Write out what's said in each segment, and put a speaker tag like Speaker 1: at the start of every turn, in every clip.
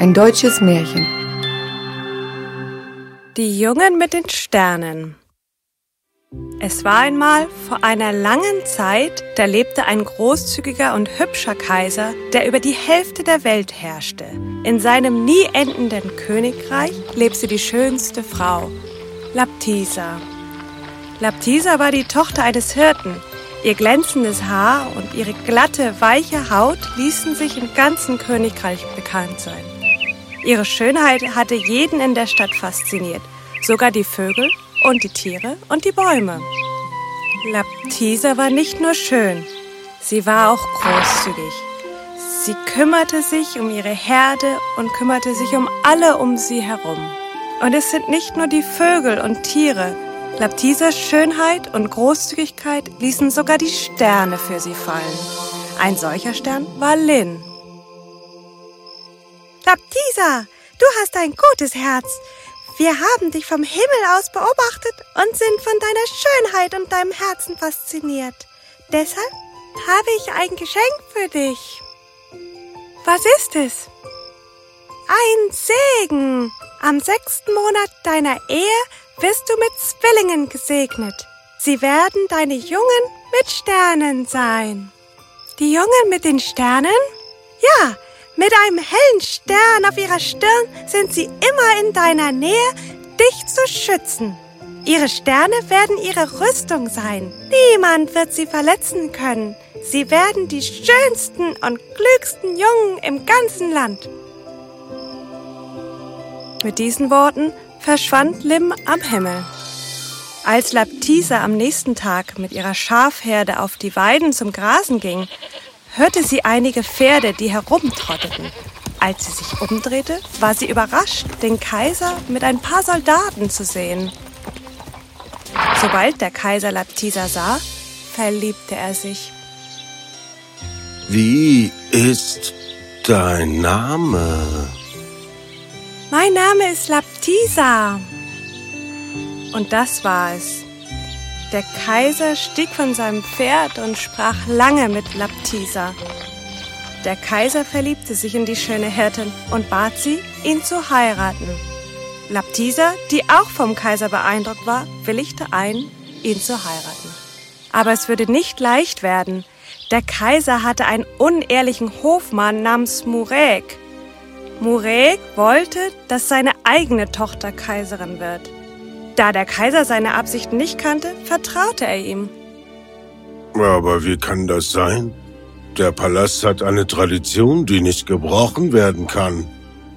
Speaker 1: Ein deutsches Märchen.
Speaker 2: Die Jungen mit den Sternen. Es war einmal vor einer langen Zeit, da lebte ein großzügiger und hübscher Kaiser, der über die Hälfte der Welt herrschte. In seinem nie endenden Königreich lebte die schönste Frau, Laptisa. Laptisa war die Tochter eines Hirten. Ihr glänzendes Haar und ihre glatte, weiche Haut ließen sich im ganzen Königreich bekannt sein. Ihre Schönheit hatte jeden in der Stadt fasziniert, sogar die Vögel und die Tiere und die Bäume. Laptisa war nicht nur schön, sie war auch großzügig. Sie kümmerte sich um ihre Herde und kümmerte sich um alle um sie herum. Und es sind nicht nur die Vögel und Tiere. Laptisas Schönheit und Großzügigkeit ließen sogar die Sterne für sie fallen. Ein solcher Stern war Lin.
Speaker 3: Laptisa, du hast ein gutes Herz. Wir haben dich vom Himmel aus beobachtet und sind von deiner Schönheit und deinem Herzen fasziniert. Deshalb habe ich ein Geschenk für dich.
Speaker 2: Was ist es?
Speaker 3: Ein Segen. Am sechsten Monat deiner Ehe wirst du mit Zwillingen gesegnet. Sie werden deine Jungen mit Sternen sein.
Speaker 2: Die Jungen mit den Sternen?
Speaker 3: Ja, mit einem hellen Stern auf ihrer Stirn sind sie immer in deiner Nähe, dich zu schützen. Ihre Sterne werden ihre Rüstung sein. Niemand wird sie verletzen können. Sie werden die schönsten und klügsten Jungen im ganzen Land.
Speaker 2: Mit diesen Worten verschwand Lim am Himmel. Als Laptisa am nächsten Tag mit ihrer Schafherde auf die Weiden zum Grasen ging, hörte sie einige Pferde, die herumtrotteten. Als sie sich umdrehte, war sie überrascht, den Kaiser mit ein paar Soldaten zu sehen. Sobald der Kaiser Laptisa sah, verliebte er sich.
Speaker 4: Wie ist dein Name?
Speaker 2: Mein Name ist Laptisa. Und das war es. Der Kaiser stieg von seinem Pferd und sprach lange mit Laptisa. Der Kaiser verliebte sich in die schöne Hirtin und bat sie, ihn zu heiraten. Laptisa, die auch vom Kaiser beeindruckt war, willigte ein, ihn zu heiraten. Aber es würde nicht leicht werden. Der Kaiser hatte einen unehrlichen Hofmann namens Murek. Murek wollte, dass seine eigene Tochter Kaiserin wird. Da der Kaiser seine Absichten nicht kannte, vertraute er ihm.
Speaker 4: Aber wie kann das sein? Der Palast hat eine Tradition, die nicht gebrochen werden kann.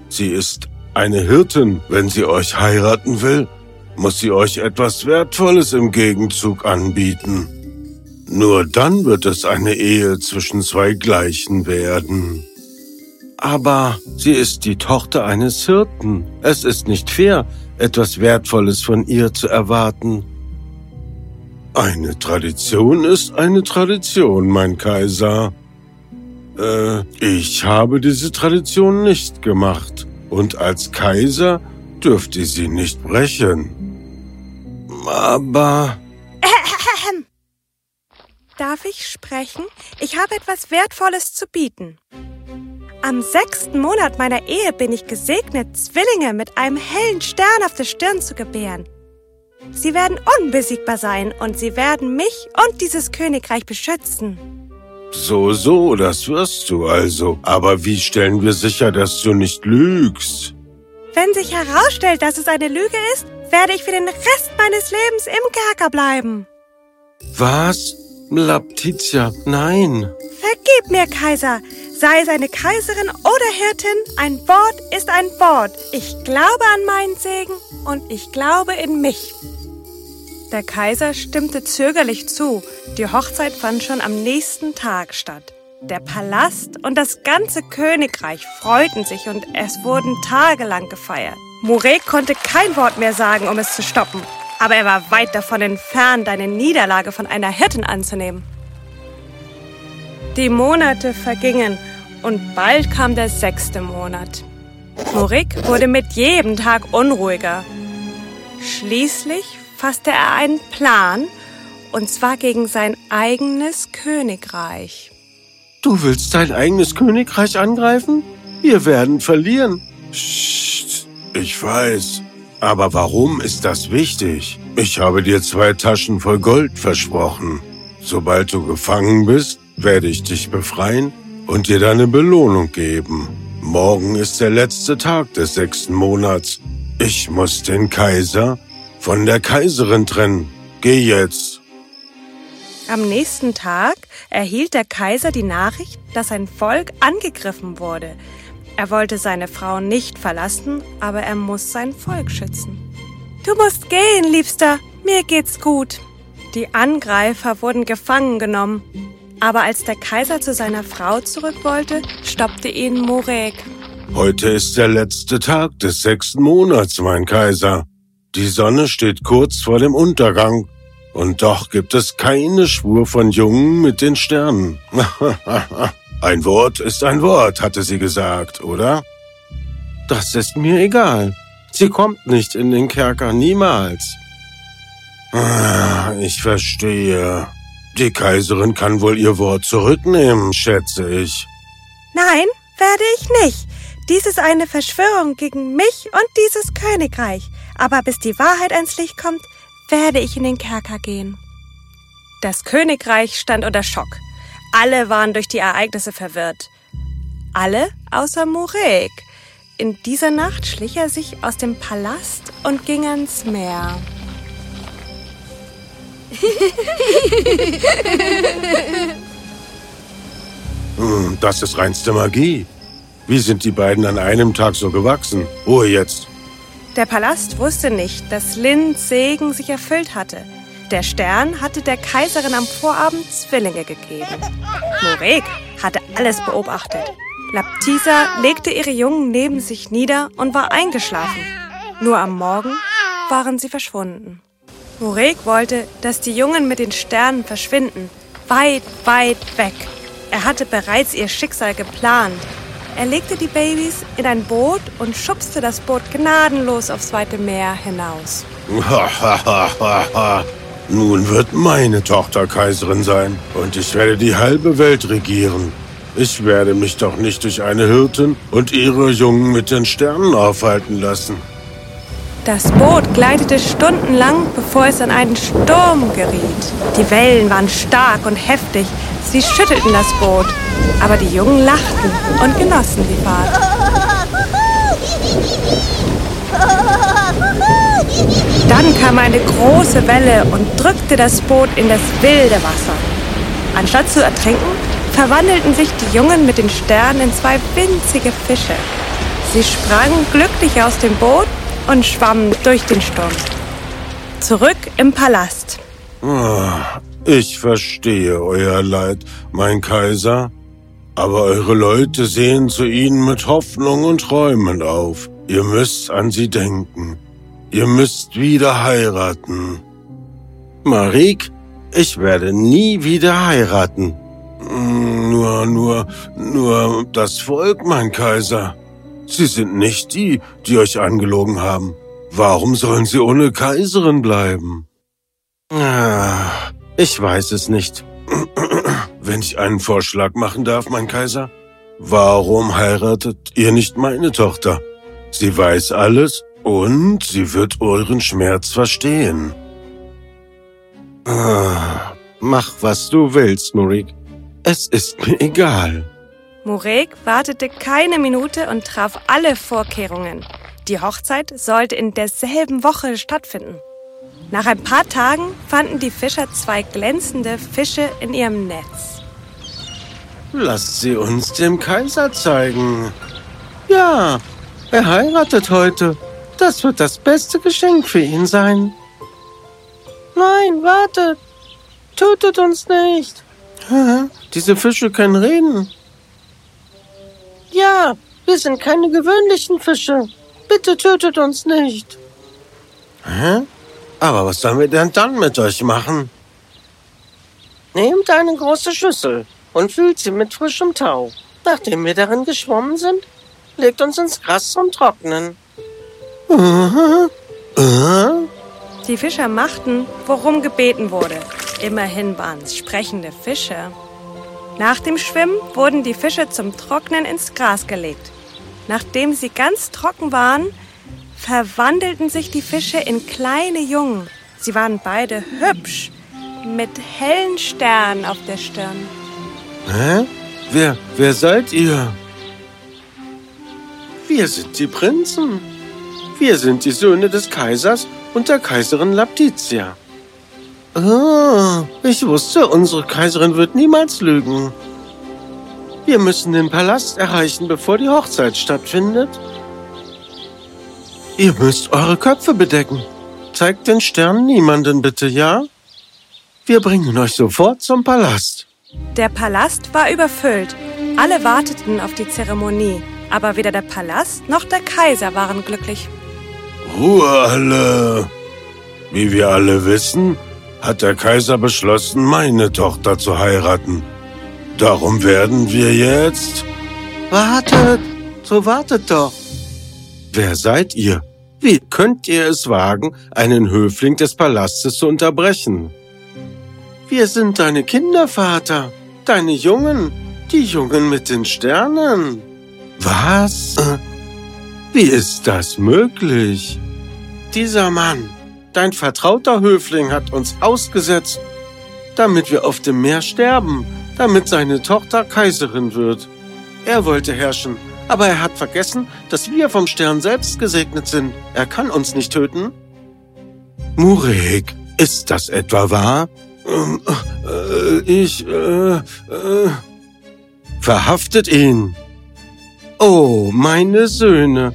Speaker 4: Sie ist eine Hirtin. Wenn sie euch heiraten will, muss sie euch etwas Wertvolles im Gegenzug anbieten. Nur dann wird es eine Ehe zwischen zwei Gleichen werden. Aber sie ist die Tochter eines Hirten. Es ist nicht fair, etwas Wertvolles von ihr zu erwarten. Eine Tradition ist eine Tradition, mein Kaiser. Äh, ich habe diese Tradition nicht gemacht und als Kaiser dürfte sie nicht brechen. Aber...
Speaker 3: Darf ich sprechen? Ich habe etwas Wertvolles zu bieten. Am sechsten Monat meiner Ehe bin ich gesegnet, Zwillinge mit einem hellen Stern auf der Stirn zu gebären. Sie werden unbesiegbar sein und sie werden mich und dieses Königreich beschützen.
Speaker 4: So, so, das wirst du also. Aber wie stellen wir sicher, dass du nicht lügst?
Speaker 3: Wenn sich herausstellt, dass es eine Lüge ist, werde ich für den Rest meines Lebens im Kerker bleiben.
Speaker 4: Was? Laptitia, nein.
Speaker 3: Vergib mir, Kaiser. Sei es eine Kaiserin oder Hirtin, ein Wort ist ein Wort. Ich glaube an meinen Segen und ich glaube in mich.
Speaker 2: Der Kaiser stimmte zögerlich zu. Die Hochzeit fand schon am nächsten Tag statt. Der Palast und das ganze Königreich freuten sich und es wurden tagelang gefeiert. Murek konnte kein Wort mehr sagen, um es zu stoppen. Aber er war weit davon entfernt, eine Niederlage von einer Hirtin anzunehmen. Die Monate vergingen und bald kam der sechste Monat. Morik wurde mit jedem Tag unruhiger. Schließlich fasste er einen Plan, und zwar gegen sein eigenes Königreich.
Speaker 4: Du willst dein eigenes Königreich angreifen? Wir werden verlieren. Psst, ich weiß. Aber warum ist das wichtig? Ich habe dir zwei Taschen voll Gold versprochen. Sobald du gefangen bist, werde ich dich befreien und dir deine Belohnung geben. Morgen ist der letzte Tag des sechsten Monats. Ich muss den Kaiser von der Kaiserin trennen. Geh jetzt.
Speaker 2: Am nächsten Tag erhielt der Kaiser die Nachricht, dass sein Volk angegriffen wurde. Er wollte seine Frau nicht verlassen, aber er muss sein Volk schützen.
Speaker 3: Du musst gehen, Liebster. Mir geht's gut.
Speaker 2: Die Angreifer wurden gefangen genommen. Aber als der Kaiser zu seiner Frau zurück wollte, stoppte ihn Morek.
Speaker 4: Heute ist der letzte Tag des sechsten Monats, mein Kaiser. Die Sonne steht kurz vor dem Untergang. Und doch gibt es keine Spur von Jungen mit den Sternen. ein Wort ist ein Wort, hatte sie gesagt, oder?
Speaker 1: Das ist mir egal. Sie kommt nicht in den Kerker, niemals.
Speaker 4: Ah, ich verstehe. Die Kaiserin kann wohl ihr Wort zurücknehmen, schätze ich.
Speaker 3: Nein, werde ich nicht. Dies ist eine Verschwörung gegen mich und dieses Königreich. Aber bis die Wahrheit ans Licht kommt, werde ich in den Kerker gehen.
Speaker 2: Das Königreich stand unter Schock. Alle waren durch die Ereignisse verwirrt. Alle außer Murek. In dieser Nacht schlich er sich aus dem Palast und ging ans Meer.
Speaker 4: Hm, das ist reinste Magie. Wie sind die beiden an einem Tag so gewachsen? Ruhe jetzt.
Speaker 2: Der Palast wusste nicht, dass Linds Segen sich erfüllt hatte. Der Stern hatte der Kaiserin am Vorabend Zwillinge gegeben. Morek hatte alles beobachtet. Laptisa legte ihre Jungen neben sich nieder und war eingeschlafen. Nur am Morgen waren sie verschwunden. Morek wollte, dass die Jungen mit den Sternen verschwinden, weit, weit weg. Er hatte bereits ihr Schicksal geplant er legte die Babys in ein Boot und schubste das Boot gnadenlos aufs weite Meer hinaus.
Speaker 4: Nun wird meine Tochter Kaiserin sein und ich werde die halbe Welt regieren. Ich werde mich doch nicht durch eine Hirtin und ihre Jungen mit den Sternen aufhalten lassen.
Speaker 2: Das Boot gleitete stundenlang, bevor es an einen Sturm geriet. Die Wellen waren stark und heftig. Sie schüttelten das Boot. Aber die Jungen lachten und genossen die Fahrt. Dann kam eine große Welle und drückte das Boot in das wilde Wasser. Anstatt zu ertrinken, verwandelten sich die Jungen mit den Sternen in zwei winzige Fische. Sie sprangen glücklich aus dem Boot und schwamm durch den Sturm. Zurück im Palast.
Speaker 4: Ah, ich verstehe euer Leid, mein Kaiser. Aber eure Leute sehen zu ihnen mit Hoffnung und Träumen auf. Ihr müsst an sie denken. Ihr müsst wieder heiraten.
Speaker 1: Marik, ich werde nie wieder heiraten.
Speaker 4: Nur, nur, nur das Volk, mein Kaiser. Sie sind nicht die, die euch angelogen haben. Warum sollen sie ohne Kaiserin bleiben?
Speaker 1: Ah, ich weiß es nicht.
Speaker 4: Wenn ich einen Vorschlag machen darf, mein Kaiser? Warum heiratet ihr nicht meine Tochter? Sie weiß alles und sie wird euren Schmerz verstehen.
Speaker 1: Ah, mach, was du willst, Murik. Es ist mir egal.
Speaker 2: Murek wartete keine Minute und traf alle Vorkehrungen. Die Hochzeit sollte in derselben Woche stattfinden. Nach ein paar Tagen fanden die Fischer zwei glänzende Fische in ihrem Netz.
Speaker 1: Lasst sie uns dem Kaiser zeigen. Ja, er heiratet heute. Das wird das beste Geschenk für ihn sein. Nein, wartet. Tötet uns nicht. Diese Fische können reden. Ja, wir sind keine gewöhnlichen Fische. Bitte tötet uns nicht.
Speaker 4: Hä? Aber was sollen wir denn dann mit euch machen?
Speaker 1: Nehmt eine große Schüssel und füllt sie mit frischem Tau. Nachdem wir darin geschwommen sind, legt uns ins Gras zum Trocknen.
Speaker 2: Die Fischer machten, worum gebeten wurde. Immerhin waren es sprechende Fische. Nach dem Schwimmen wurden die Fische zum Trocknen ins Gras gelegt. Nachdem sie ganz trocken waren, verwandelten sich die Fische in kleine Jungen. Sie waren beide hübsch, mit hellen Sternen auf der Stirn.
Speaker 4: Hä? Wer, wer seid ihr? Wir sind die Prinzen. Wir sind die Söhne des Kaisers und der Kaiserin Laptitia. Oh, ich wusste, unsere Kaiserin wird niemals lügen. Wir müssen den Palast erreichen, bevor die Hochzeit stattfindet. Ihr müsst eure Köpfe bedecken. Zeigt den Stern niemanden bitte, ja? Wir bringen euch sofort zum Palast.
Speaker 2: Der Palast war überfüllt. Alle warteten auf die Zeremonie, aber weder der Palast noch der Kaiser waren glücklich.
Speaker 5: Ruhe alle! Wie wir alle wissen, hat der Kaiser beschlossen, meine Tochter zu heiraten. Darum werden wir jetzt...
Speaker 4: Wartet! So wartet doch! Wer seid ihr? Wie könnt ihr es wagen, einen Höfling des Palastes zu unterbrechen? Wir sind deine Kinder, Vater. Deine Jungen. Die Jungen mit den Sternen. Was? Wie ist das möglich? Dieser Mann, dein vertrauter Höfling, hat uns ausgesetzt, damit wir auf dem Meer sterben, damit seine Tochter Kaiserin wird. Er wollte herrschen, aber er hat vergessen, dass wir vom Stern selbst gesegnet sind. Er kann uns nicht töten. Murek, ist das etwa wahr? Ähm, äh, ich, äh, äh. Verhaftet ihn. Oh, meine Söhne,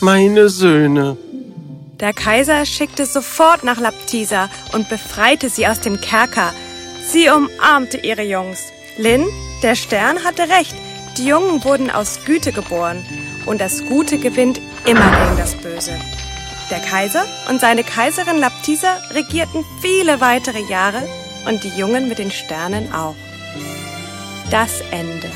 Speaker 4: meine Söhne.
Speaker 2: Der Kaiser schickte sofort nach Laptisa und befreite sie aus dem Kerker. Sie umarmte ihre Jungs. Lin, der Stern, hatte recht. Die Jungen wurden aus Güte geboren. Und das Gute gewinnt immer gegen das Böse. Der Kaiser und seine Kaiserin Laptisa regierten viele weitere Jahre und die Jungen mit den Sternen auch. Das Ende.